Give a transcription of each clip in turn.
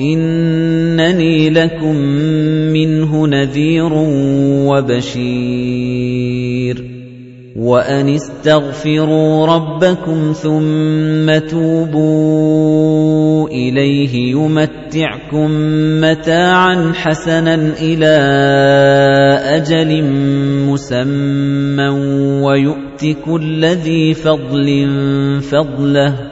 إِنَّنِي لَكُم مِّنْهُ نَذِيرٌ وَبَشِيرٌ. وَأَنِ اسْتَغْفِرُوا رَبَّكُمْ ثُمَّ تُوبُوا إِلَيْهِ يُمَتِّعْكُم مَّتَاعًا حَسَنًا إِلَىٰ أَجَلٍ مُّسَمًّى وَيُؤْتِ كُلَّ ذِي فَضْلٍ فَضْلَهُ.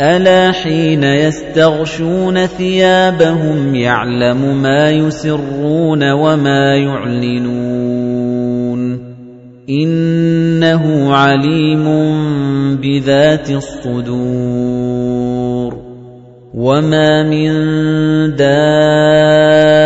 أَلَا حِينَ يَسْتَغْشُونَ ثِيَابَهُمْ يَعْلَمُ مَا يُسِرُّونَ وَمَا يُعْلِنُونَ إِنَّهُ عَلِيمٌ بِذَاتِ الصُّدُورِ وَمَا مِن دَابَّةٍ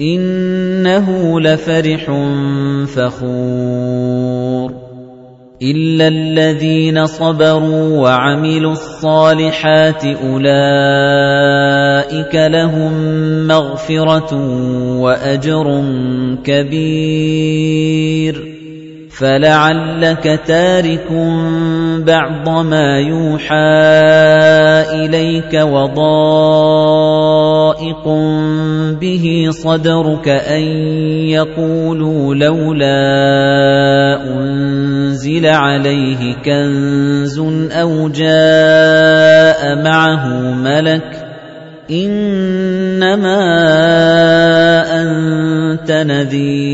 إِنَّهُ لَفَرِحٌ فَخُورٌ. إِلَّا الَّذِينَ صَبَرُوا وَعَمِلُوا الصَّالِحَاتِ أُولَئِكَ لَهُم مَّغْفِرَةٌ وَأَجْرٌ كَبِيرٌ. فَلَعَلَّكَ تَارِكٌ بَعْضَ مَا يُوحَىٰ إِلَيْكَ وَضَائِقٌ بِهِ صَدْرُكَ أَن يَقُولُوا لَوْلَا أُنزِلَ عَلَيْهِ كَنزٌ أَوْ جَاءَ مَعَهُ مَلَكٌ ۚ إِنَّمَا أَنتَ نَذِيرٌ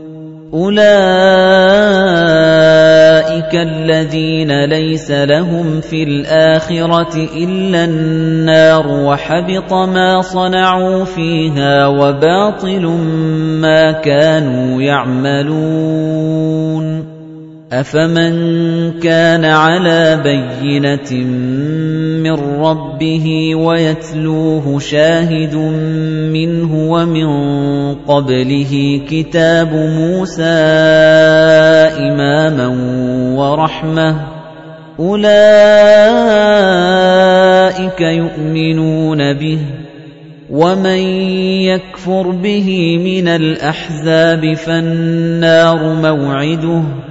أُولَئِكَ الَّذِينَ لَيْسَ لَهُمْ فِي الْآخِرَةِ إِلَّا النَّارُ وَحَبِطَ مَا صَنَعُوا فِيهَا وَبَاطِلٌ مَا كَانُوا يَعْمَلُونَ. أَفَمَن كَانَ عَلَى بَيِّنَةٍ مِّن رَّبِّهِ وَيَتْلُوهُ شَاهِدٌ مِّنْهُ وَمِن قَبْلِهِ كِتَابُ مُوسَىٰ إِمَامًا وَرَحْمَةً أُولَٰئِكَ يُؤْمِنُونَ بِهِ وَمَن يَكْفُرْ بِهِ مِنَ الْأَحْزَابِ فَالنَّارُ مَوْعِدُهُ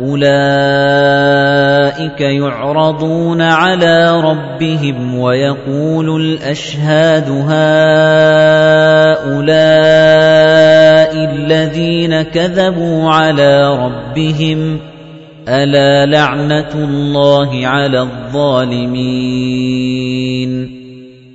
أُولَئِكَ يُعْرَضُونَ عَلَى رَبِّهِمْ وَيَقُولُ الْأَشْهَادُ هَٰؤُلَاءِ الَّذِينَ كَذَبُوا عَلَى رَبِّهِمْ أَلَا لَعْنَةُ اللَّهِ عَلَى الظَّالِمِينَ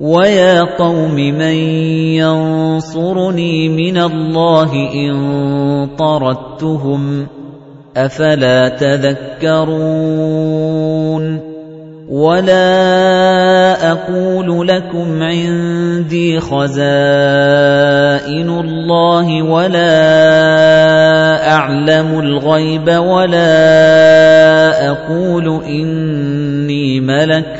وَيَا قَوْمِ مَن يَنصُرُنِي مِنَ اللَّهِ إِن طَرَدتُّهُمْ أَفَلَا تَذَكَّرُونَ وَلَا أَقُولُ لَكُمْ عِندِي خَزَائِنُ اللَّهِ وَلَا أَعْلَمُ الْغَيْبَ وَلَا أَقُولُ إِنِّي مَلَكٌ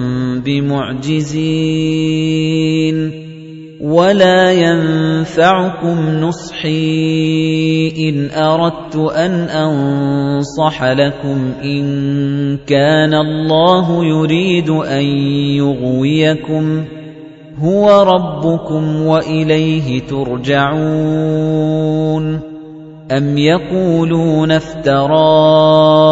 بمعجزين ولا ينفعكم نصحي إن أردت أن أنصح لكم إن كان الله يريد أن يغويكم هو ربكم وإليه ترجعون أم يقولون افتراه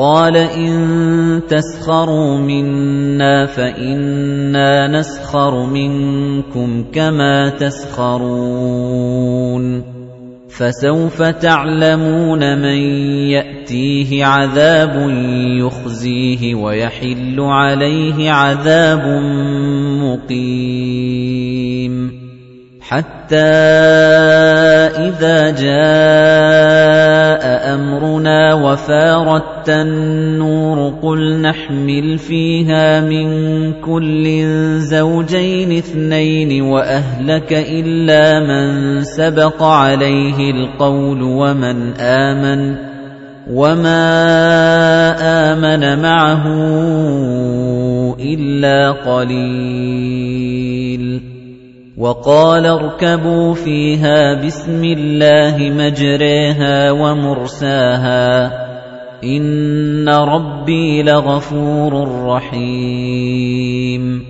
قَالَ إِن تَسْخَرُوا مِنَّا فَإِنَّا نَسْخَرُ مِنكُمْ كَمَا تَسْخَرُونَ. فَسَوْفَ تَعْلَمُونَ مَن يَأْتِيهِ عَذَابٌ يُخْزِيهِ وَيَحِلُّ عَلَيْهِ عَذَابٌ مُقِيمٌ. حَتَّى إِذَا جَاءَ أَمْرُنَا وَفَارَتِ النُّورُ قُلْ نَحْمِلُ فِيهَا مِن كُلٍّ زَوْجَيْنِ اثْنَيْنِ وَأَهْلَكَ إِلَّا مَن سَبَقَ عَلَيْهِ الْقَوْلُ وَمَنْ آمَنَ وَمَا آمَنَ مَعَهُ إِلَّا قَلِيلٌ وَقَالَ ارْكَبُوا فِيهَا بِسْمِ اللَّهِ مَجْرَاهَا وَمُرْسَاهَا. إِنَّ رَبِّي لَغَفُورٌ رَّحِيمٌ.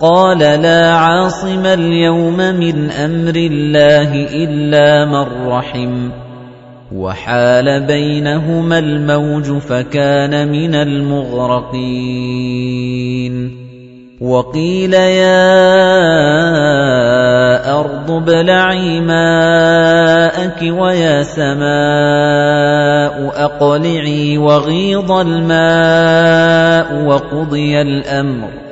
قَالَ لَا عَاصِمَ الْيَوْمَ مِنْ أَمْرِ اللَّهِ إِلَّا مَن رَّحِمَ. وَحَالَ بَيْنَهُمَا الْمَوْجُ فَكَانَ مِنَ الْمُغْرَقِينَ. وَقِيلَ يَا أَرْضُ ابْلَعِي مَاءَكِ وَيَا سَمَاءُ أَقْلِعِي وَغِيضَ الْمَاءُ وَقُضِيَ الْأَمْرُ.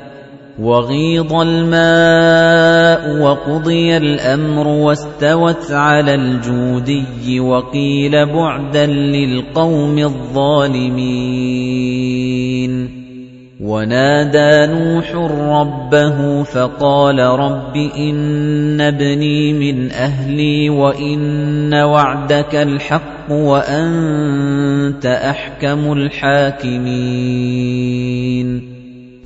وَغِيضَ الْمَاءُ وَقُضِيَ الْأَمْرُ وَاسْتَوَتْ عَلَى الْجُودِيِّ وَقِيلَ بُعْدًا لِلْقَوْمِ الظَّالِمِينَ. وَنَادَى نُوحٌ رَبَّهُ فَقَالَ رَبِّ إِنَّ ابْنِي مِنْ أَهْلِي وَإِنَّ وَعْدَكَ الْحَقُّ وَأَنْتَ أَحْكَمُ الْحَاكِمِينَ.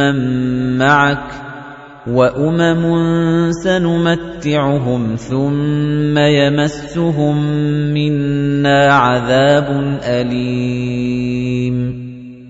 مِّمَّن مَّعَكَ وَأُمَمٌ سَنُمَتِّعُهُمْ ثُمَّ يَمَسُّهُم مِّنَّا عَذَابٌ أَلِيمٌ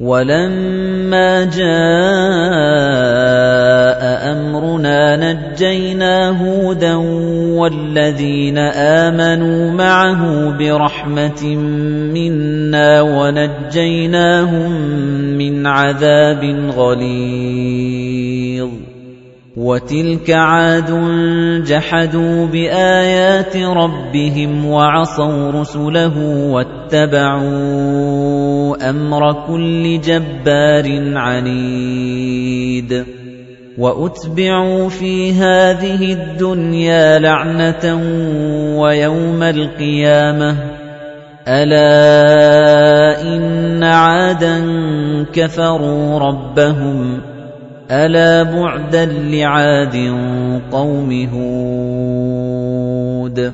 وَلَمَّا جَاءَ أَمْرُنَا نَجَّيْنَا هُودًا وَالَّذِينَ آمَنُوا مَعَهُ بِرَحْمَةٍ مِنَّا وَنَجَّيْنَاهُم مِّنْ عَذَابٍ غَلِيظٍ. وَتِلْكَ عَادٌ جَحَدُوا بِآيَاتِ رَبِّهِمْ وَعَصَوْا رُسُلَهُ وَاتَّبَعُوا أَمْرَ كُلِّ جَبَّارٍ عَنِيدٍ. وَأُتْبِعُوا فِي هَٰذِهِ الدُّنْيَا لَعْنَةً وَيَوْمَ الْقِيَامَةِ. أَلَا إِنَّ عَادًا كَفَرُوا رَبَّهُمْ. أَلَا بُعْدًا لِعَادٍ قَوْمِ هُودٍ.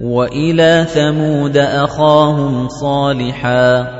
وَإِلَى ثَمُودَ أَخَاهُمْ صَالِحًا.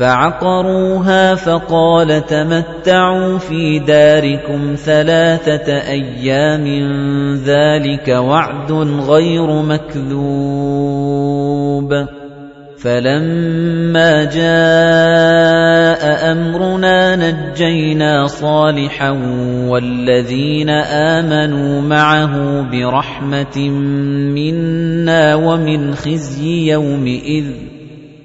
فَعَقَرُوهَا فَقَالَ تَمَتَّعُوا فِي دَارِكُمْ ثَلَاثَةَ أَيَّامٍ ذَلِكَ وَعْدٌ غَيْرُ مَكْذُوبٍ. فَلَمَّا جَاءَ أَمْرُنَا نَجَّيْنَا صَالِحًا وَالَّذِينَ آمَنُوا مَعَهُ بِرَحْمَةٍ مِنَّا وَمِنْ خِزْيِ يَوْمِئِذٍ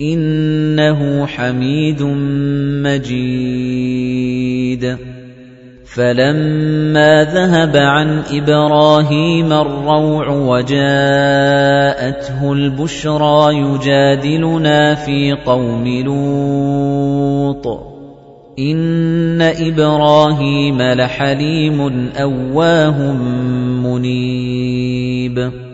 إنه حميد مجيد. فَلَمَّا ذَهَبَ عَنْ إِبْرَاهِيمَ الرَّوْعُ وَجَاءَتْهُ الْبُشْرَى يُجَادِلُنَا فِي قَوْمِ لُوطٍ. إِنَّ إِبْرَاهِيمَ لَحَلِيمٌ أَوَّاهٌ مُنِيبٌ.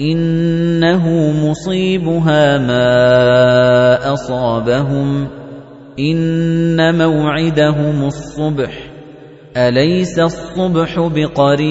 إِنَّهُ مُصِيبُهَا مَا أَصَابَهُمْ. إِنَّ مَوْعِدَهُمُ الصُّبْحُ. أَلَيْسَ الصُّبْحُ بِقَرِيبٍ؟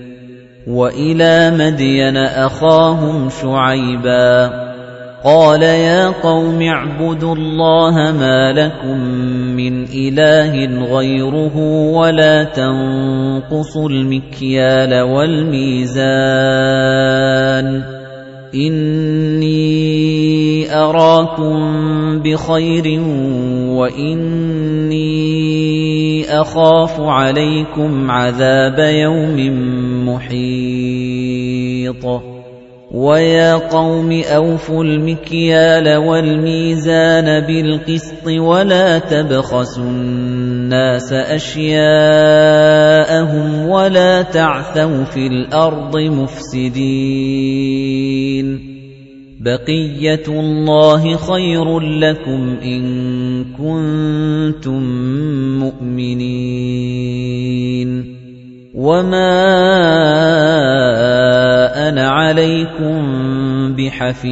وَإِلَى مَدْيَنَ أَخَاهُمْ شُعَيْبًا. قَالَ يَا قَوْمِ اعْبُدُوا اللَّهَ مَا لَكُمْ مِنْ إِلَٰهٍ غَيْرُهُ وَلَا تَنقُصُوا الْمِكْيَالَ وَالْمِيزَانَ. إِنِّي أَرَاكُم بِخَيْرٍ وَإِنِّي أَخَافُ عَلَيْكُمْ عَذَابَ يَوْمٍ مُحِيطٍ. وَيَا قَوْمِ أَوْفُوا الْمِكْيَالَ وَالْمِيزَانَ بِالْقِسْطِ وَلَا تَبْخَسُوا النَّاسَ أَشْيَاءَهُمْ وَلَا تَعْثَوْا فِي الْأَرْضِ مُفْسِدِينَ. بَقِيَّةُ اللَّهِ خَيْرٌ لَّكُمْ إِن كُنتُم مُّؤْمِنِينَ. وَمَا أَنَا عَلَيْكُم بِحَفِيظٍ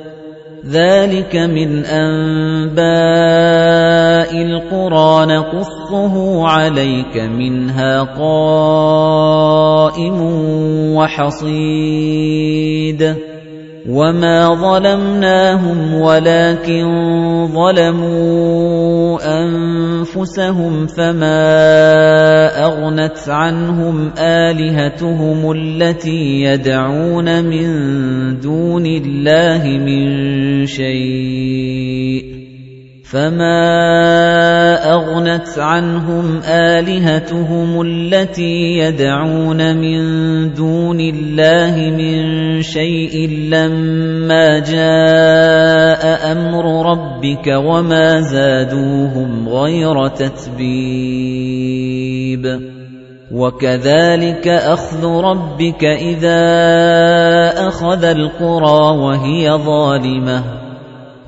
ذَٰلِكَ مِنْ أَنبَاءِ الْقُرَىٰ نَقُصُّهُ عَلَيْكَ ۖ مِنْهَا قَائِمٌ وَحَصِيدٌ. وَمَا ظَلَمْنَاهُمْ وَلَٰكِن ظَلَمُوا أَنفُسَهُمْ فَمَا أَغْنَتْ عَنْهُمْ آلِهَتُهُمُ الَّتِي يَدْعُونَ مِن دُونِ اللَّهِ مِن شَيْءٍ فَمَا أَغْنَتْ عَنْهُمْ آلِهَتُهُمُ الَّتِي يَدْعُونَ مِن دُونِ اللَّهِ مِن شَيْءٍ لَّمَّا جَاءَ أَمْرُ رَبِّكَ وَمَا زَادُوهُمْ غَيْرَ تَتْبِيبٍ وَكَذَلِكَ أَخْذُ رَبِّكَ إِذَا أَخَذَ الْقُرَىٰ وَهِيَ ظَالِمَةٌ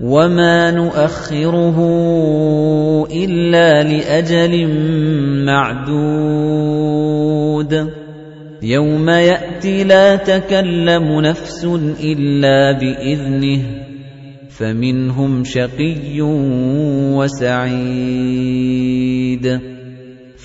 وَمَا نُؤَخِّرُهُ إِلَّا لِأَجَلٍ مَّعْدُودٍ يَوْمَ يَأْتِي لَا تَكَلَّمُ نَفْسٌ إِلَّا بِإِذْنِهِ فَمِنْهُمْ شَقِيٌّ وَسَعِيدٌ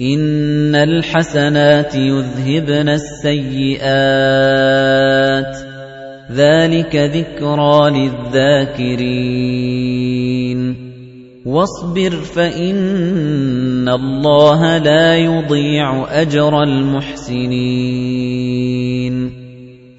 إِنَّ الْحَسَنَاتِ يُذْهِبْنَ السَّيِّئَاتِ. ذَلِكَ ذِكْرَى لِلذَّاكِرِينَ. وَاصْبِرْ فَإِنَّ اللَّهَ لَا يُضِيعُ أَجْرَ الْمُحْسِنِينَ.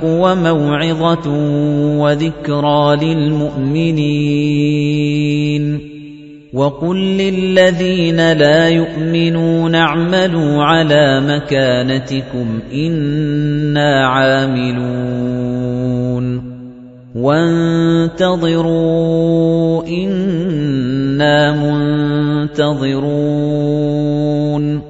الْحَقُّ وَمَوْعِظَةٌ وَذِكْرَىٰ لِلْمُؤْمِنِينَ. وَقُل لِّلَّذِينَ لَا يُؤْمِنُونَ اعْمَلُوا عَلَىٰ مَكَانَتِكُمْ إِنَّا عَامِلُونَ. وَانتَظِرُوا إِنَّا مُنتَظِرُونَ.